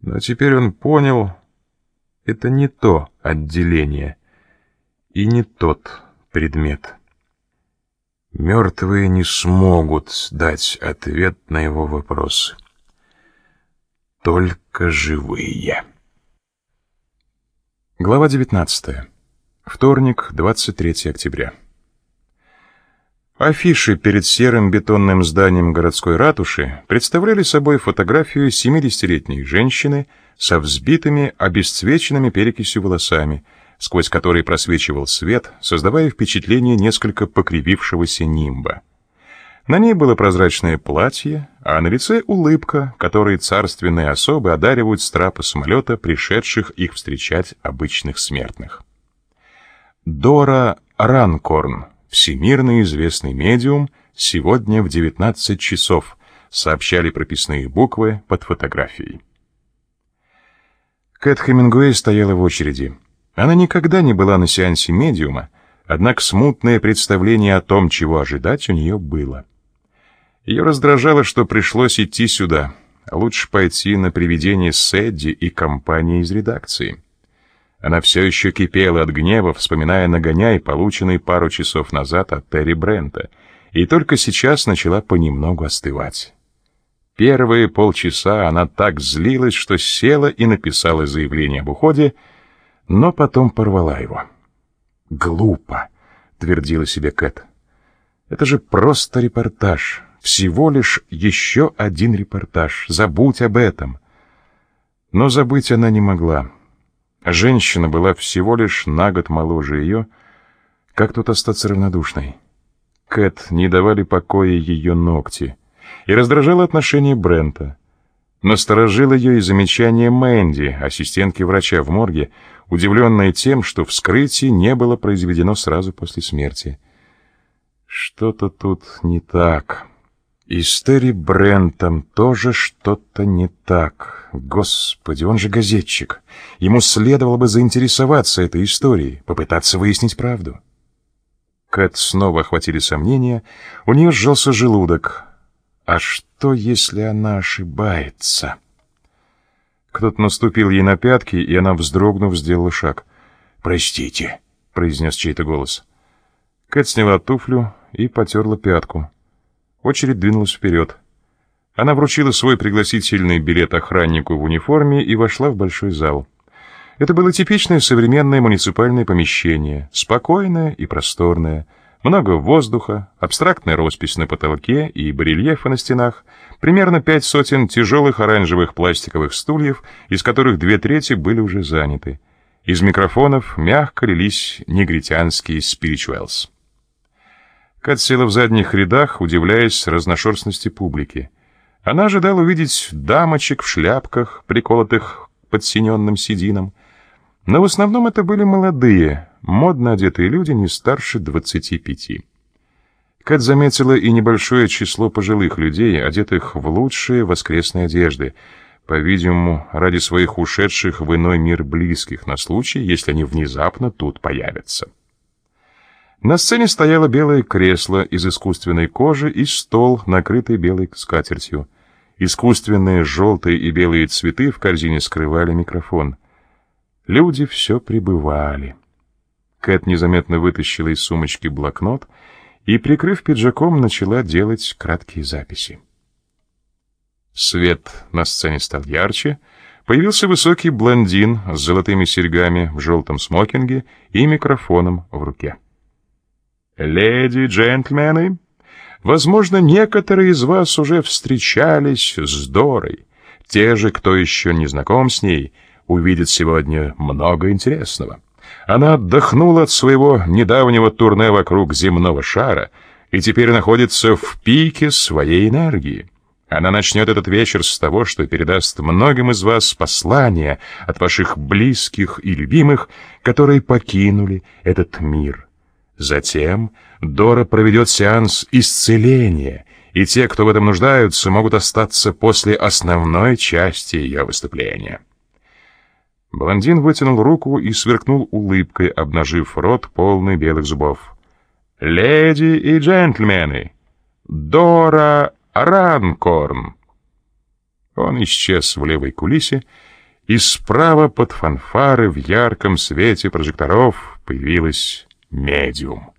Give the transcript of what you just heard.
Но теперь он понял, это не то отделение и не тот предмет. Мертвые не смогут дать ответ на его вопросы. Только живые. Глава 19. Вторник, 23 октября. Афиши перед серым бетонным зданием городской ратуши представляли собой фотографию 70-летней женщины со взбитыми, обесцвеченными перекисью волосами, сквозь которые просвечивал свет, создавая впечатление несколько покривившегося нимба. На ней было прозрачное платье, а на лице улыбка, которой царственные особы одаривают с трапа самолета пришедших их встречать обычных смертных. Дора Ранкорн всемирно известный медиум, сегодня в 19 часов, сообщали прописные буквы под фотографией. Кэт Хемингуэй стояла в очереди. Она никогда не была на сеансе медиума, однако смутное представление о том, чего ожидать, у нее было. Ее раздражало, что пришлось идти сюда, а лучше пойти на привидение Сэдди и компании из редакции. Она все еще кипела от гнева, вспоминая нагоняй, полученный пару часов назад от Терри Брента, и только сейчас начала понемногу остывать. Первые полчаса она так злилась, что села и написала заявление об уходе, но потом порвала его. «Глупо», — твердила себе Кэт. «Это же просто репортаж, всего лишь еще один репортаж, забудь об этом». Но забыть она не могла. Женщина была всего лишь на год моложе ее. Как тут остаться равнодушной? Кэт не давали покоя ее ногти. И раздражало отношение Брента. Насторожил ее и замечание Мэнди, ассистентки врача в морге, удивленной тем, что вскрытие не было произведено сразу после смерти. Что-то тут не так. И с Терри Брентом тоже что-то не так. Господи, он же газетчик. Ему следовало бы заинтересоваться этой историей, попытаться выяснить правду. Кэт снова охватили сомнения. У нее сжался желудок. А что, если она ошибается? Кто-то наступил ей на пятки, и она, вздрогнув, сделала шаг. «Простите», — произнес чей-то голос. Кэт сняла туфлю и потерла пятку. Очередь двинулась вперед. Она вручила свой пригласительный билет охраннику в униформе и вошла в большой зал. Это было типичное современное муниципальное помещение, спокойное и просторное, много воздуха, абстрактная роспись на потолке и барельефы на стенах, примерно пять сотен тяжелых оранжевых пластиковых стульев, из которых две трети были уже заняты. Из микрофонов мягко лились негритянские спиричуэлс. Кат села в задних рядах, удивляясь разношерстности публики. Она ожидала увидеть дамочек в шляпках, приколотых под синенным седином. Но в основном это были молодые, модно одетые люди не старше двадцати пяти. Кат заметила и небольшое число пожилых людей, одетых в лучшие воскресные одежды, по-видимому, ради своих ушедших в иной мир близких на случай, если они внезапно тут появятся. На сцене стояло белое кресло из искусственной кожи и стол, накрытый белой скатертью. Искусственные желтые и белые цветы в корзине скрывали микрофон. Люди все прибывали. Кэт незаметно вытащила из сумочки блокнот и, прикрыв пиджаком, начала делать краткие записи. Свет на сцене стал ярче, появился высокий блондин с золотыми серьгами в желтом смокинге и микрофоном в руке. «Леди, джентльмены, возможно, некоторые из вас уже встречались с Дорой. Те же, кто еще не знаком с ней, увидят сегодня много интересного. Она отдохнула от своего недавнего турне вокруг земного шара и теперь находится в пике своей энергии». Она начнет этот вечер с того, что передаст многим из вас послание от ваших близких и любимых, которые покинули этот мир. Затем Дора проведет сеанс исцеления, и те, кто в этом нуждаются, могут остаться после основной части ее выступления. Блондин вытянул руку и сверкнул улыбкой, обнажив рот полный белых зубов. «Леди и джентльмены, Дора Ранкорн!» Он исчез в левой кулисе, и справа под фанфары в ярком свете прожекторов появилась медиум.